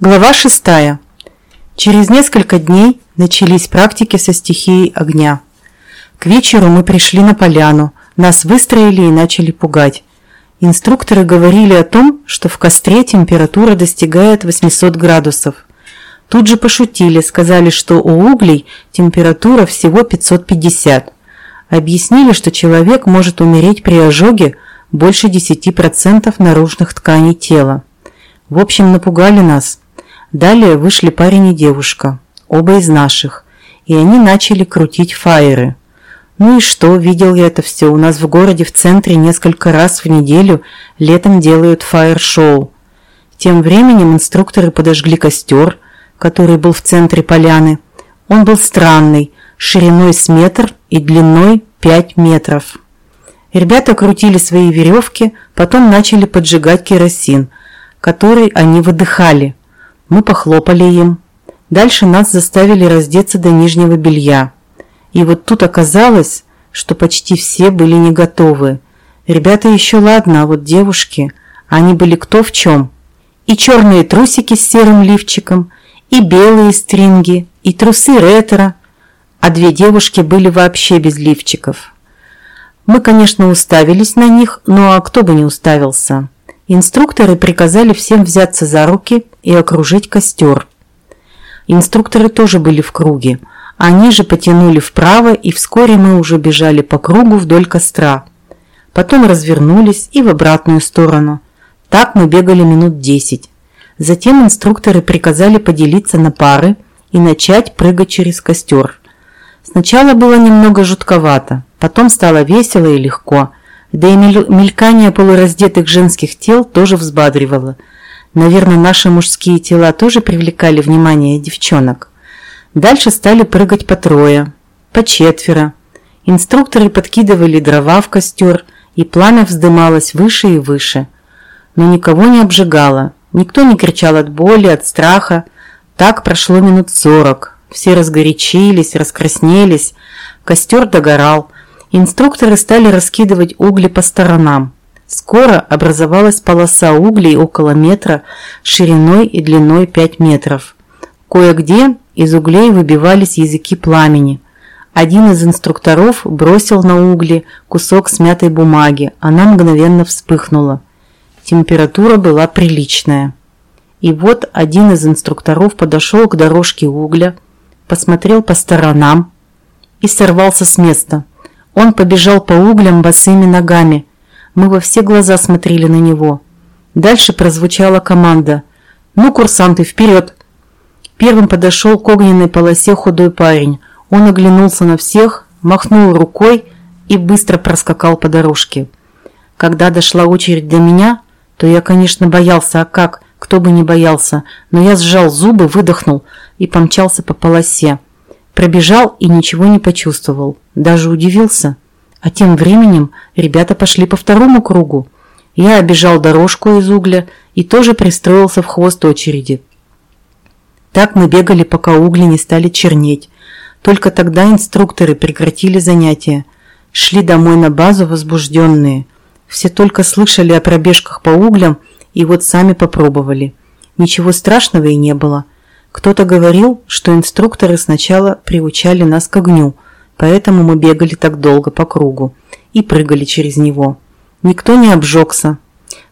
Глава 6. Через несколько дней начались практики со стихией огня. К вечеру мы пришли на поляну, нас выстроили и начали пугать. Инструкторы говорили о том, что в костре температура достигает 800 градусов. Тут же пошутили, сказали, что у углей температура всего 550. Объяснили, что человек может умереть при ожоге больше 10% наружных тканей тела. В общем, напугали нас – Далее вышли парень и девушка, оба из наших, и они начали крутить фаеры. Ну и что, видел я это все. У нас в городе в центре несколько раз в неделю летом делают фаер-шоу. Тем временем инструкторы подожгли костер, который был в центре поляны. Он был странный, шириной с метр и длиной 5 метров. Ребята крутили свои веревки, потом начали поджигать керосин, который они выдыхали – мы похлопали им. Дальше нас заставили раздеться до нижнего белья. И вот тут оказалось, что почти все были не готовы. Ребята еще ладно, а вот девушки, они были кто в чем. И черные трусики с серым лифчиком, и белые стринги, и трусы ретро, а две девушки были вообще без лифчиков. Мы, конечно, уставились на них, но а кто бы не уставился. Инструкторы приказали всем взяться за руки и окружить костер. Инструкторы тоже были в круге. Они же потянули вправо, и вскоре мы уже бежали по кругу вдоль костра. Потом развернулись и в обратную сторону. Так мы бегали минут десять. Затем инструкторы приказали поделиться на пары и начать прыгать через костер. Сначала было немного жутковато, потом стало весело и легко – да и мелькание полураздетых женских тел тоже взбадривало. Наверное, наши мужские тела тоже привлекали внимание девчонок. Дальше стали прыгать по трое, по четверо. Инструкторы подкидывали дрова в костер, и пламя вздымалось выше и выше. Но никого не обжигало, никто не кричал от боли, от страха. Так прошло минут сорок. Все разгорячились, раскраснелись, костер догорал, Инструкторы стали раскидывать угли по сторонам. Скоро образовалась полоса углей около метра, шириной и длиной 5 метров. Кое-где из углей выбивались языки пламени. Один из инструкторов бросил на угли кусок смятой бумаги. Она мгновенно вспыхнула. Температура была приличная. И вот один из инструкторов подошел к дорожке угля, посмотрел по сторонам и сорвался с места – он побежал по углям босыми ногами. Мы во все глаза смотрели на него. Дальше прозвучала команда. «Ну, курсанты, вперед!» Первым подошел к огненной полосе худой парень. Он оглянулся на всех, махнул рукой и быстро проскакал по дорожке. Когда дошла очередь до меня, то я, конечно, боялся, а как, кто бы не боялся, но я сжал зубы, выдохнул и помчался по полосе. Пробежал и ничего не почувствовал. Даже удивился. А тем временем ребята пошли по второму кругу. Я обежал дорожку из угля и тоже пристроился в хвост очереди. Так мы бегали, пока угли не стали чернеть. Только тогда инструкторы прекратили занятия. Шли домой на базу возбужденные. Все только слышали о пробежках по углям и вот сами попробовали. Ничего страшного и не было. Кто-то говорил, что инструкторы сначала приучали нас к огню, поэтому мы бегали так долго по кругу и прыгали через него. Никто не обжегся.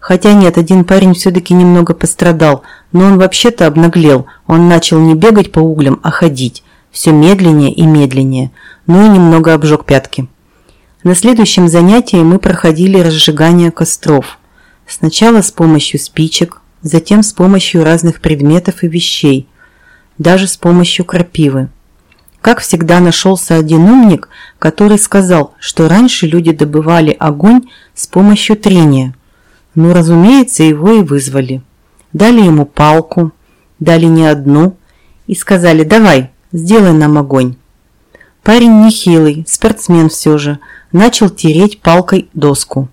Хотя нет, один парень все-таки немного пострадал, но он вообще-то обнаглел. Он начал не бегать по углям, а ходить. Все медленнее и медленнее. Ну и немного обжег пятки. На следующем занятии мы проходили разжигание костров. Сначала с помощью спичек, затем с помощью разных предметов и вещей – даже с помощью крапивы. Как всегда нашелся один умник, который сказал, что раньше люди добывали огонь с помощью трения. Ну, разумеется, его и вызвали. Дали ему палку, дали не одну, и сказали «давай, сделай нам огонь». Парень нехилый, спортсмен все же, начал тереть палкой доску.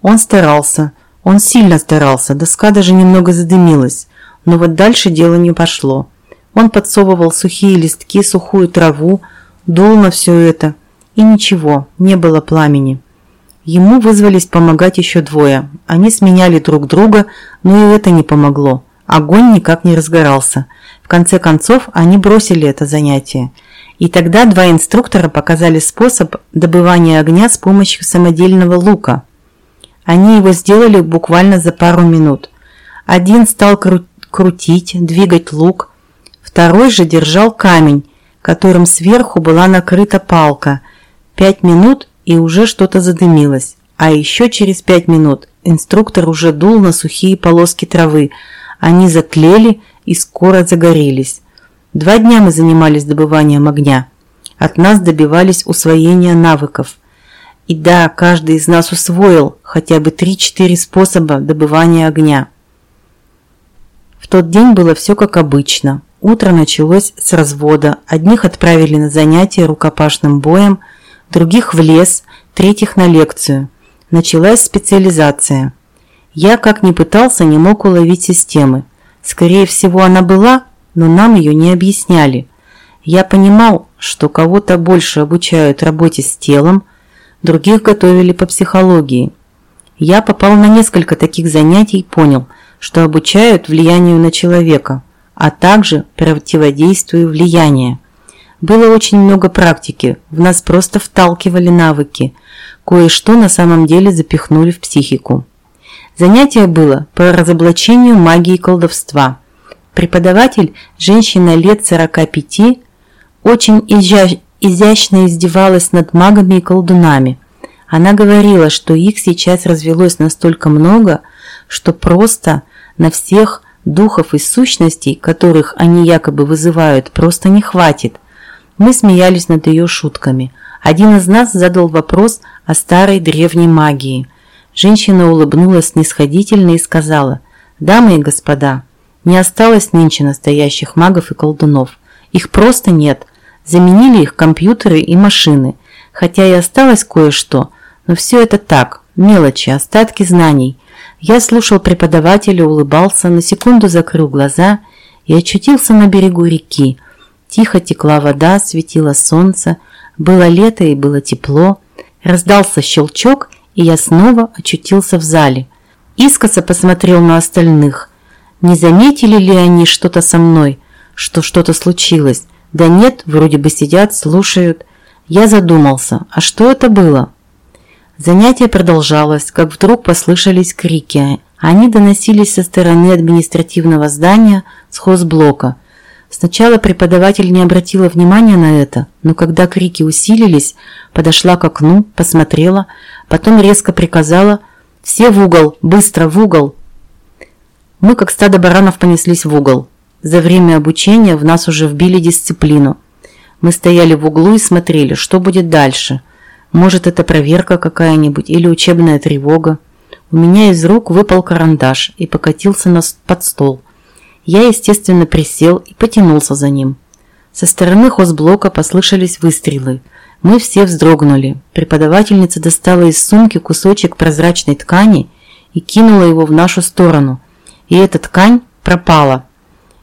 Он старался, он сильно старался, доска даже немного задымилась, но вот дальше дело не пошло. Он подсовывал сухие листки, сухую траву, дул на все это. И ничего, не было пламени. Ему вызвались помогать еще двое. Они сменяли друг друга, но и это не помогло. Огонь никак не разгорался. В конце концов, они бросили это занятие. И тогда два инструктора показали способ добывания огня с помощью самодельного лука. Они его сделали буквально за пару минут. Один стал кру крутить, двигать лук, второй же держал камень, которым сверху была накрыта палка. Пять минут и уже что-то задымилось. А еще через пять минут инструктор уже дул на сухие полоски травы. Они затлели и скоро загорелись. Два дня мы занимались добыванием огня. От нас добивались усвоения навыков. И да, каждый из нас усвоил хотя бы 3-4 способа добывания огня. В тот день было все как обычно. Утро началось с развода. Одних отправили на занятия рукопашным боем, других в лес, третьих на лекцию. Началась специализация. Я, как ни пытался, не мог уловить системы. Скорее всего, она была, но нам ее не объясняли. Я понимал, что кого-то больше обучают работе с телом, других готовили по психологии. Я попал на несколько таких занятий и понял, что обучают влиянию на человека, а также противодействию влияния. Было очень много практики, в нас просто вталкивали навыки, кое-что на самом деле запихнули в психику. Занятие было по разоблачению магии колдовства – Преподаватель, женщина лет 45, очень изящно издевалась над магами и колдунами. Она говорила, что их сейчас развелось настолько много, что просто на всех духов и сущностей, которых они якобы вызывают, просто не хватит. Мы смеялись над ее шутками. Один из нас задал вопрос о старой древней магии. Женщина улыбнулась снисходительно и сказала, «Дамы и господа, не осталось нынче настоящих магов и колдунов. Их просто нет. Заменили их компьютеры и машины. Хотя и осталось кое-что, но все это так, мелочи, остатки знаний. Я слушал преподавателя, улыбался, на секунду закрыл глаза и очутился на берегу реки. Тихо текла вода, светило солнце, было лето и было тепло. Раздался щелчок, и я снова очутился в зале. Искоса посмотрел на остальных – не заметили ли они что-то со мной, что что-то случилось? Да нет, вроде бы сидят, слушают. Я задумался, а что это было? Занятие продолжалось, как вдруг послышались крики. Они доносились со стороны административного здания с хозблока. Сначала преподаватель не обратила внимания на это, но когда крики усилились, подошла к окну, посмотрела, потом резко приказала «Все в угол! Быстро в угол!» Мы, как стадо баранов, понеслись в угол. За время обучения в нас уже вбили дисциплину. Мы стояли в углу и смотрели, что будет дальше. Может, это проверка какая-нибудь или учебная тревога. У меня из рук выпал карандаш и покатился на под стол. Я, естественно, присел и потянулся за ним. Со стороны хозблока послышались выстрелы. Мы все вздрогнули. Преподавательница достала из сумки кусочек прозрачной ткани и кинула его в нашу сторону – и эта ткань пропала.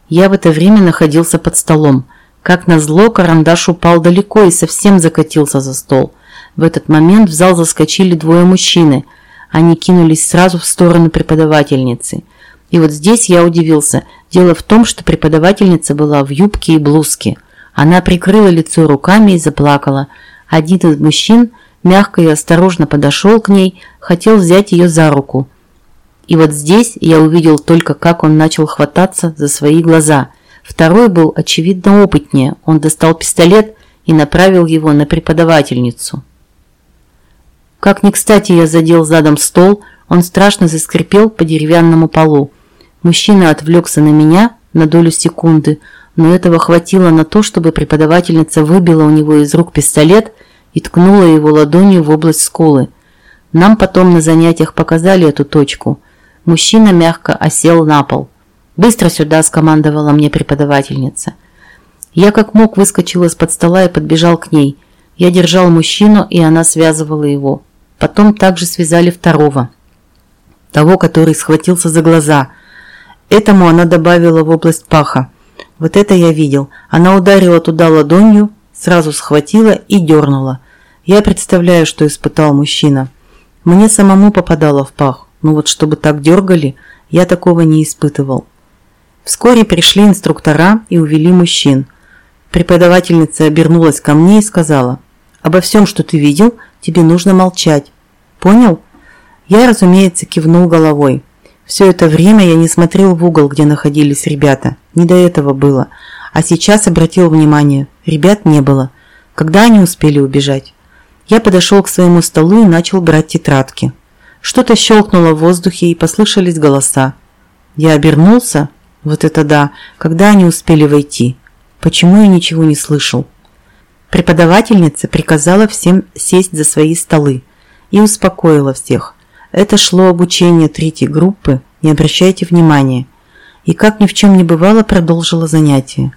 Я в это время находился под столом. Как назло, карандаш упал далеко и совсем закатился за стол. В этот момент в зал заскочили двое мужчины. Они кинулись сразу в сторону преподавательницы. И вот здесь я удивился. Дело в том, что преподавательница была в юбке и блузке. Она прикрыла лицо руками и заплакала. Один из мужчин мягко и осторожно подошел к ней, хотел взять ее за руку. И вот здесь я увидел только, как он начал хвататься за свои глаза. Второй был, очевидно, опытнее. Он достал пистолет и направил его на преподавательницу. Как ни кстати я задел задом стол, он страшно заскрипел по деревянному полу. Мужчина отвлекся на меня на долю секунды, но этого хватило на то, чтобы преподавательница выбила у него из рук пистолет и ткнула его ладонью в область скулы. Нам потом на занятиях показали эту точку – Мужчина мягко осел на пол. «Быстро сюда!» – скомандовала мне преподавательница. Я как мог выскочил из-под стола и подбежал к ней. Я держал мужчину, и она связывала его. Потом также связали второго. Того, который схватился за глаза. Этому она добавила в область паха. Вот это я видел. Она ударила туда ладонью, сразу схватила и дернула. Я представляю, что испытал мужчина. Мне самому попадало в пах. Ну вот чтобы так дергали, я такого не испытывал. Вскоре пришли инструктора и увели мужчин. Преподавательница обернулась ко мне и сказала, «Обо всем, что ты видел, тебе нужно молчать. Понял?» Я, разумеется, кивнул головой. Все это время я не смотрел в угол, где находились ребята. Не до этого было. А сейчас обратил внимание. Ребят не было. Когда они успели убежать? Я подошел к своему столу и начал брать тетрадки. Что-то щелкнуло в воздухе и послышались голоса. Я обернулся. Вот это да. Когда они успели войти? Почему я ничего не слышал? Преподавательница приказала всем сесть за свои столы и успокоила всех. Это шло обучение третьей группы, не обращайте внимания. И как ни в чем не бывало, продолжила занятие.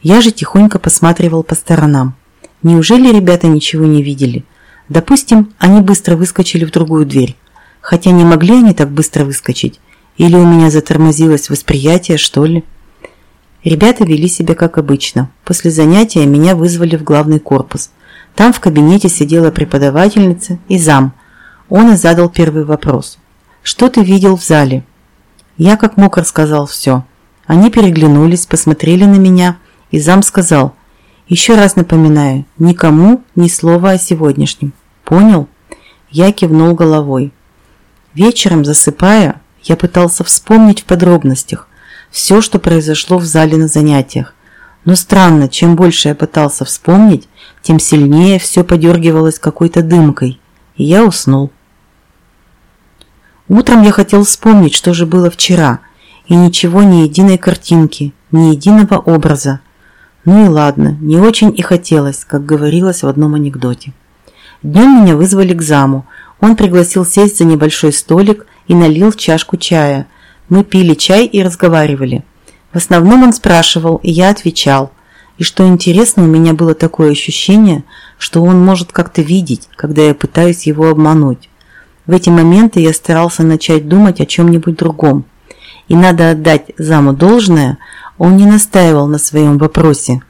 Я же тихонько посматривал по сторонам. Неужели ребята ничего не видели? Допустим, они быстро выскочили в другую дверь. Хотя не могли они так быстро выскочить. Или у меня затормозилось восприятие, что ли? Ребята вели себя как обычно. После занятия меня вызвали в главный корпус. Там в кабинете сидела преподавательница и зам. Он и задал первый вопрос. «Что ты видел в зале?» Я как мог рассказал все. Они переглянулись, посмотрели на меня, и зам сказал, «Еще раз напоминаю, никому ни слова о сегодняшнем. Понял?» Я кивнул головой. Вечером, засыпая, я пытался вспомнить в подробностях, все, что произошло в зале на занятиях. Но странно, чем больше я пытался вспомнить, тем сильнее все подергивалось какой-то дымкой, и я уснул. Утром я хотел вспомнить, что же было вчера, и ничего, ни единой картинки, ни единого образа. Ну и ладно, не очень и хотелось, как говорилось в одном анекдоте. Днем меня вызвали к заму. Он пригласил сесть за небольшой столик и налил чашку чая – мы пили чай и разговаривали. В основном он спрашивал, и я отвечал. И что интересно, у меня было такое ощущение, что он может как-то видеть, когда я пытаюсь его обмануть. В эти моменты я старался начать думать о чем-нибудь другом. И надо отдать заму должное, он не настаивал на своем вопросе.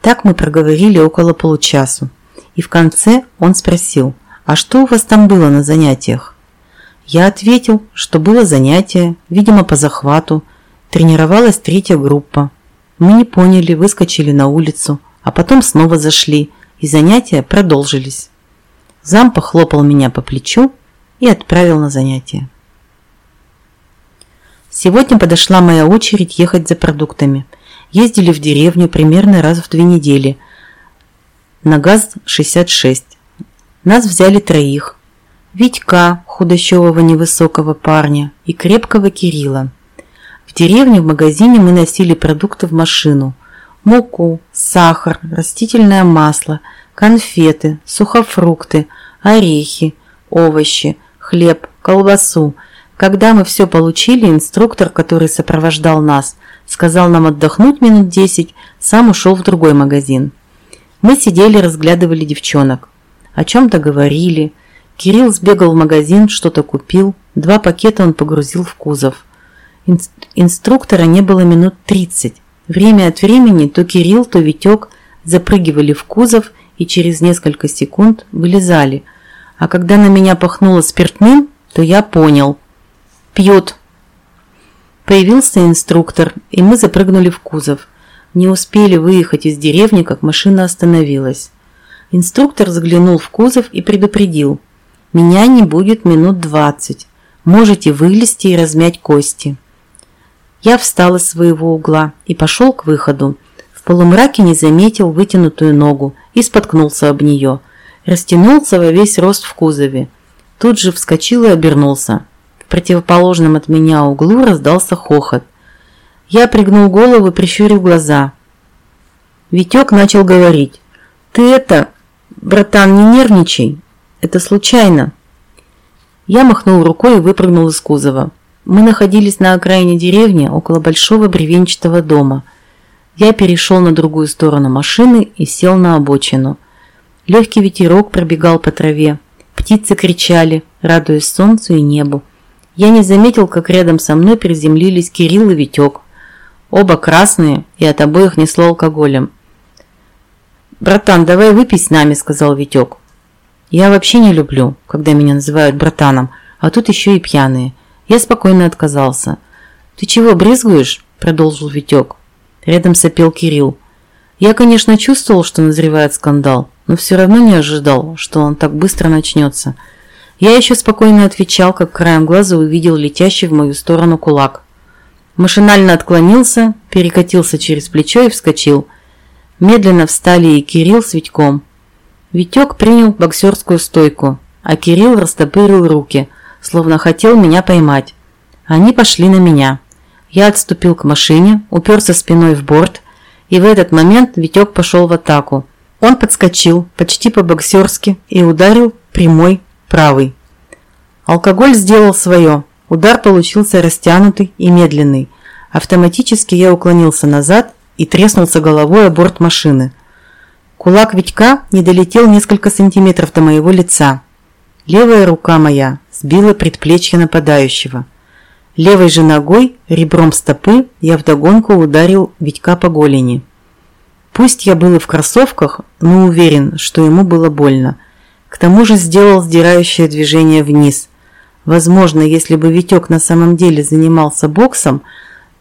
Так мы проговорили около получасу. И в конце он спросил, а что у вас там было на занятиях? Я ответил, что было занятие, видимо, по захвату. Тренировалась третья группа. Мы не поняли, выскочили на улицу, а потом снова зашли, и занятия продолжились. Зам похлопал меня по плечу и отправил на занятия. Сегодня подошла моя очередь ехать за продуктами. Ездили в деревню примерно раз в две недели на ГАЗ-66. Нас взяли троих – Витька, худощевого невысокого парня, и крепкого Кирилла. В деревне в магазине мы носили продукты в машину. Муку, сахар, растительное масло, конфеты, сухофрукты, орехи, овощи, хлеб, колбасу. Когда мы все получили, инструктор, который сопровождал нас, сказал нам отдохнуть минут десять, сам ушел в другой магазин. Мы сидели, разглядывали девчонок. О чем-то говорили, Кирилл сбегал в магазин, что-то купил, два пакета он погрузил в кузов. Инструктора не было минут 30. Время от времени то Кирилл, то Витек запрыгивали в кузов и через несколько секунд вылезали. А когда на меня пахнуло спиртным, то я понял. Пьет. Появился инструктор, и мы запрыгнули в кузов. Не успели выехать из деревни, как машина остановилась. Инструктор заглянул в кузов и предупредил – меня не будет минут двадцать. Можете вылезти и размять кости. Я встал из своего угла и пошел к выходу. В полумраке не заметил вытянутую ногу и споткнулся об нее. Растянулся во весь рост в кузове. Тут же вскочил и обернулся. В противоположном от меня углу раздался хохот. Я пригнул голову и прищурил глаза. Витек начал говорить. «Ты это, братан, не нервничай. Это случайно. Я махнул рукой и выпрыгнул из кузова. Мы находились на окраине деревни, около большого бревенчатого дома. Я перешел на другую сторону машины и сел на обочину. Легкий ветерок пробегал по траве. Птицы кричали, радуясь солнцу и небу. Я не заметил, как рядом со мной приземлились Кирилл и Витек. Оба красные, и от обоих несло алкоголем. «Братан, давай выпей с нами», – сказал Витек. Я вообще не люблю, когда меня называют братаном, а тут еще и пьяные. Я спокойно отказался. «Ты чего, брезгуешь?» – продолжил Витек. Рядом сопел Кирилл. Я, конечно, чувствовал, что назревает скандал, но все равно не ожидал, что он так быстро начнется. Я еще спокойно отвечал, как краем глаза увидел летящий в мою сторону кулак. Машинально отклонился, перекатился через плечо и вскочил. Медленно встали и Кирилл с Витьком. Витек принял боксерскую стойку, а Кирилл растопырил руки, словно хотел меня поймать. Они пошли на меня. Я отступил к машине, уперся спиной в борт, и в этот момент Витек пошел в атаку. Он подскочил, почти по-боксерски, и ударил прямой правый. Алкоголь сделал свое. Удар получился растянутый и медленный. Автоматически я уклонился назад и треснулся головой о борт машины. Кулак Витька не долетел несколько сантиметров до моего лица. Левая рука моя сбила предплечье нападающего. Левой же ногой, ребром стопы, я вдогонку ударил Витька по голени. Пусть я был и в кроссовках, но уверен, что ему было больно. К тому же сделал сдирающее движение вниз. Возможно, если бы Витек на самом деле занимался боксом,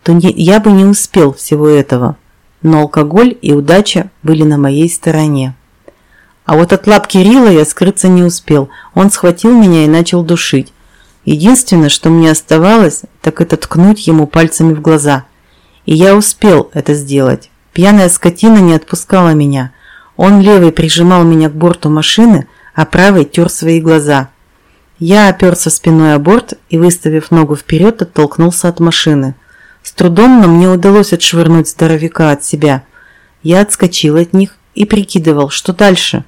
то не, я бы не успел всего этого. Но алкоголь и удача были на моей стороне. А вот от лап Кирилла я скрыться не успел. Он схватил меня и начал душить. Единственное, что мне оставалось, так это ткнуть ему пальцами в глаза. И я успел это сделать. Пьяная скотина не отпускала меня. Он левый прижимал меня к борту машины, а правый тер свои глаза. Я оперся спиной о борт и, выставив ногу вперед, оттолкнулся от машины. С трудом, но мне удалось отшвырнуть здоровяка от себя. Я отскочил от них и прикидывал, что дальше.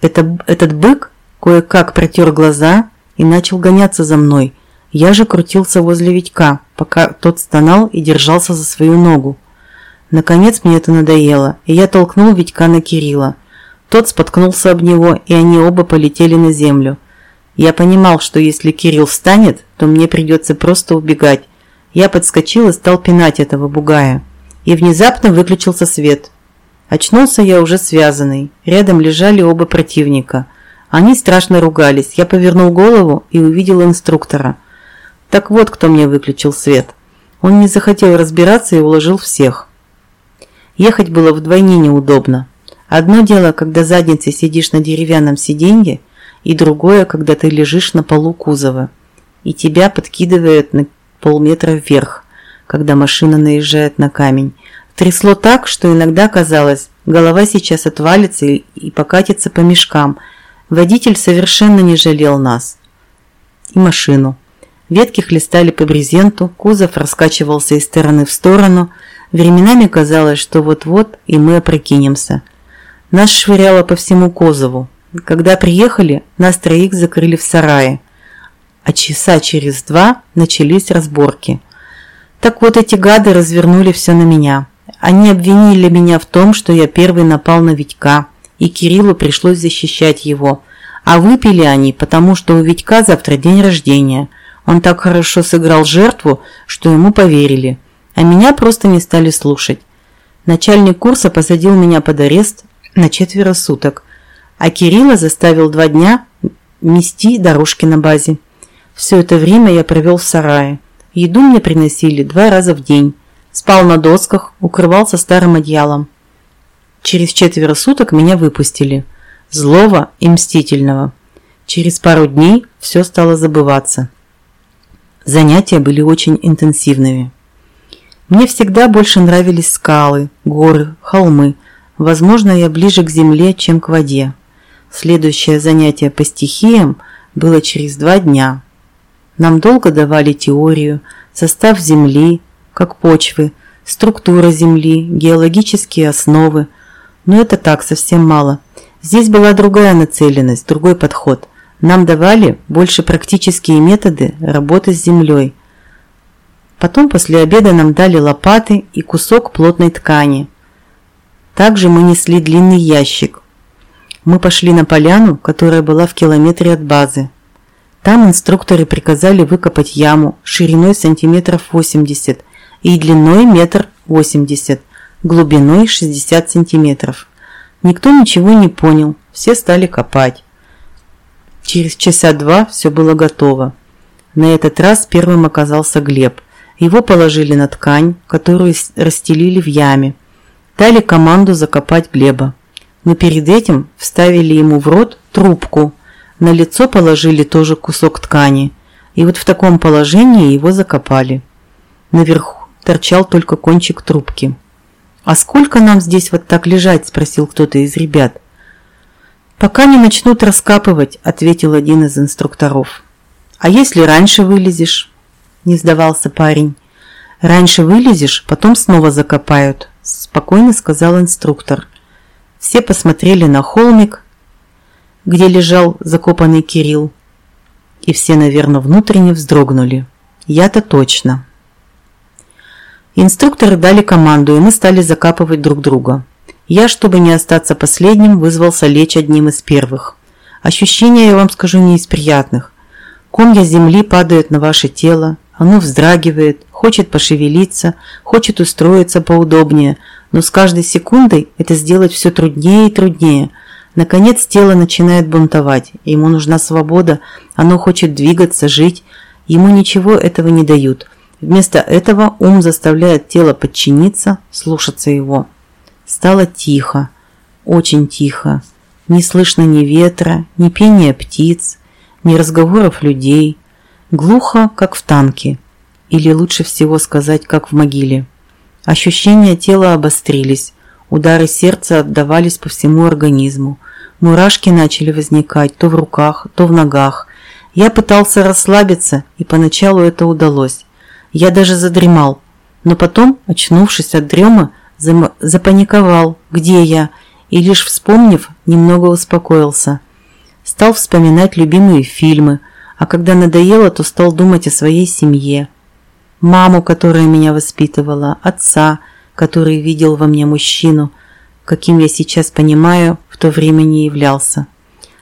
Это, этот бык кое-как протер глаза и начал гоняться за мной. Я же крутился возле Витька, пока тот стонал и держался за свою ногу. Наконец мне это надоело, и я толкнул Витька на Кирилла. Тот споткнулся об него, и они оба полетели на землю. Я понимал, что если Кирилл встанет, то мне придется просто убегать. Я подскочил и стал пинать этого бугая. И внезапно выключился свет. Очнулся я уже связанный. Рядом лежали оба противника – они страшно ругались. Я повернул голову и увидел инструктора. Так вот, кто мне выключил свет. Он не захотел разбираться и уложил всех. Ехать было вдвойне неудобно. Одно дело, когда задницей сидишь на деревянном сиденье, и другое, когда ты лежишь на полу кузова, и тебя подкидывают на полметра вверх, когда машина наезжает на камень. Трясло так, что иногда казалось, голова сейчас отвалится и покатится по мешкам – Водитель совершенно не жалел нас. И машину. Ветки хлестали по брезенту, кузов раскачивался из стороны в сторону. Временами казалось, что вот-вот и мы опрокинемся. Нас швыряло по всему кузову. Когда приехали, нас троих закрыли в сарае. А часа через два начались разборки. Так вот эти гады развернули все на меня. Они обвинили меня в том, что я первый напал на Витька – и Кириллу пришлось защищать его. А выпили они, потому что у Витька завтра день рождения. Он так хорошо сыграл жертву, что ему поверили. А меня просто не стали слушать. Начальник курса посадил меня под арест на четверо суток, а Кирилла заставил два дня мести дорожки на базе. Все это время я провел в сарае. Еду мне приносили два раза в день. Спал на досках, укрывался старым одеялом. Через четверо суток меня выпустили. Злого и мстительного. Через пару дней все стало забываться. Занятия были очень интенсивными. Мне всегда больше нравились скалы, горы, холмы. Возможно, я ближе к земле, чем к воде. Следующее занятие по стихиям было через два дня. Нам долго давали теорию, состав Земли, как почвы, структура Земли, геологические основы – но это так, совсем мало. Здесь была другая нацеленность, другой подход. Нам давали больше практические методы работы с землей. Потом после обеда нам дали лопаты и кусок плотной ткани. Также мы несли длинный ящик. Мы пошли на поляну, которая была в километре от базы. Там инструкторы приказали выкопать яму шириной сантиметров 80 и длиной метр 80 глубиной 60 сантиметров. Никто ничего не понял, все стали копать. Через часа два все было готово. На этот раз первым оказался Глеб. Его положили на ткань, которую расстелили в яме. Дали команду закопать Глеба. Но перед этим вставили ему в рот трубку. На лицо положили тоже кусок ткани. И вот в таком положении его закопали. Наверху торчал только кончик трубки. «А сколько нам здесь вот так лежать?» – спросил кто-то из ребят. «Пока не начнут раскапывать», – ответил один из инструкторов. «А если раньше вылезешь?» – не сдавался парень. «Раньше вылезешь, потом снова закопают», – спокойно сказал инструктор. Все посмотрели на холмик, где лежал закопанный Кирилл, и все, наверное, внутренне вздрогнули. Я-то точно. Инструкторы дали команду, и мы стали закапывать друг друга. Я, чтобы не остаться последним, вызвался лечь одним из первых. Ощущения, я вам скажу, не из приятных. Комья земли падают на ваше тело, оно вздрагивает, хочет пошевелиться, хочет устроиться поудобнее, но с каждой секундой это сделать все труднее и труднее. Наконец тело начинает бунтовать, ему нужна свобода, оно хочет двигаться, жить, ему ничего этого не дают – Вместо этого ум заставляет тело подчиниться, слушаться его. Стало тихо, очень тихо. Не слышно ни ветра, ни пения птиц, ни разговоров людей. Глухо, как в танке. Или лучше всего сказать, как в могиле. Ощущения тела обострились. Удары сердца отдавались по всему организму. Мурашки начали возникать то в руках, то в ногах. Я пытался расслабиться, и поначалу это удалось. Я даже задремал, но потом, очнувшись от дремы, запаниковал, где я, и лишь вспомнив, немного успокоился. Стал вспоминать любимые фильмы, а когда надоело, то стал думать о своей семье. Маму, которая меня воспитывала, отца, который видел во мне мужчину, каким я сейчас понимаю, в то время не являлся.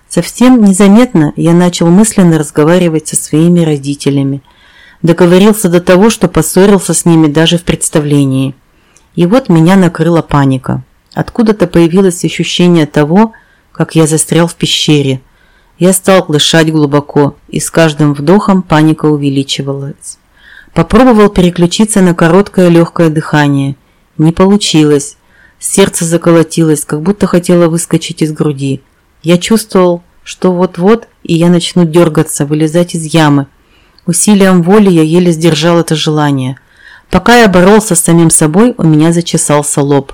Совсем незаметно я начал мысленно разговаривать со своими родителями – Договорился до того, что поссорился с ними даже в представлении. И вот меня накрыла паника. Откуда-то появилось ощущение того, как я застрял в пещере. Я стал дышать глубоко, и с каждым вдохом паника увеличивалась. Попробовал переключиться на короткое легкое дыхание. Не получилось. Сердце заколотилось, как будто хотело выскочить из груди. Я чувствовал, что вот-вот и я начну дергаться, вылезать из ямы, Усилием воли я еле сдержал это желание. Пока я боролся с самим собой, у меня зачесался лоб.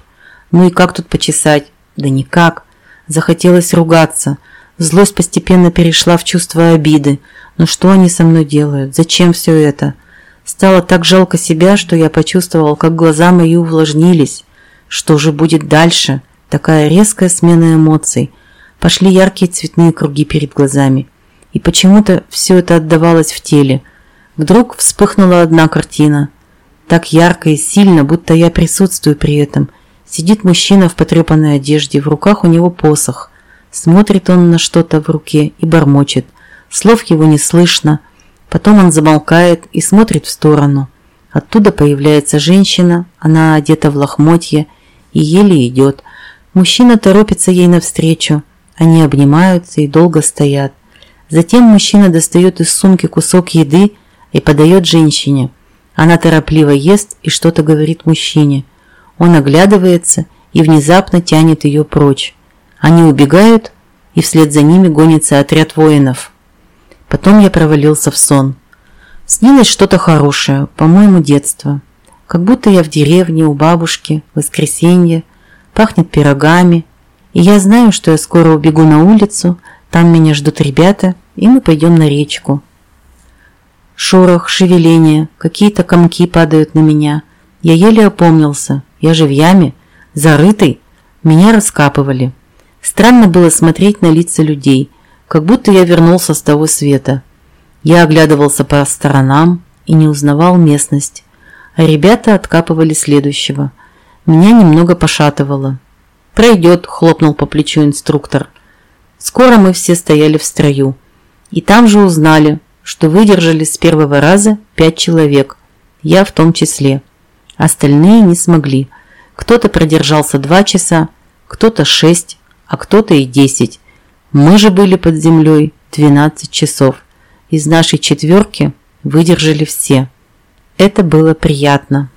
Ну и как тут почесать? Да никак. Захотелось ругаться. Злость постепенно перешла в чувство обиды. Но что они со мной делают? Зачем все это? Стало так жалко себя, что я почувствовал, как глаза мои увлажнились. Что же будет дальше? Такая резкая смена эмоций. Пошли яркие цветные круги перед глазами. И почему-то все это отдавалось в теле. Вдруг вспыхнула одна картина. Так ярко и сильно, будто я присутствую при этом. Сидит мужчина в потрепанной одежде, в руках у него посох. Смотрит он на что-то в руке и бормочет. Слов его не слышно. Потом он замолкает и смотрит в сторону. Оттуда появляется женщина, она одета в лохмотье и еле идет. Мужчина торопится ей навстречу. Они обнимаются и долго стоят. Затем мужчина достает из сумки кусок еды и подает женщине. Она торопливо ест и что-то говорит мужчине. Он оглядывается и внезапно тянет ее прочь. Они убегают, и вслед за ними гонится отряд воинов. Потом я провалился в сон. Снилось что-то хорошее, по-моему, детство. Как будто я в деревне у бабушки, в воскресенье, пахнет пирогами, и я знаю, что я скоро убегу на улицу, там меня ждут ребята, и мы пойдем на речку. Шорох, шевеление, какие-то комки падают на меня. Я еле опомнился. Я же в яме, зарытый. Меня раскапывали. Странно было смотреть на лица людей, как будто я вернулся с того света. Я оглядывался по сторонам и не узнавал местность. Ребята откапывали следующего. Меня немного пошатывало. «Пройдет», – хлопнул по плечу инструктор. Скоро мы все стояли в строю. И там же узнали, что выдержали с первого раза пять человек, я в том числе. Остальные не смогли. Кто-то продержался два часа, кто-то шесть, а кто-то и десять. Мы же были под землей 12 часов. Из нашей четверки выдержали все. Это было приятно.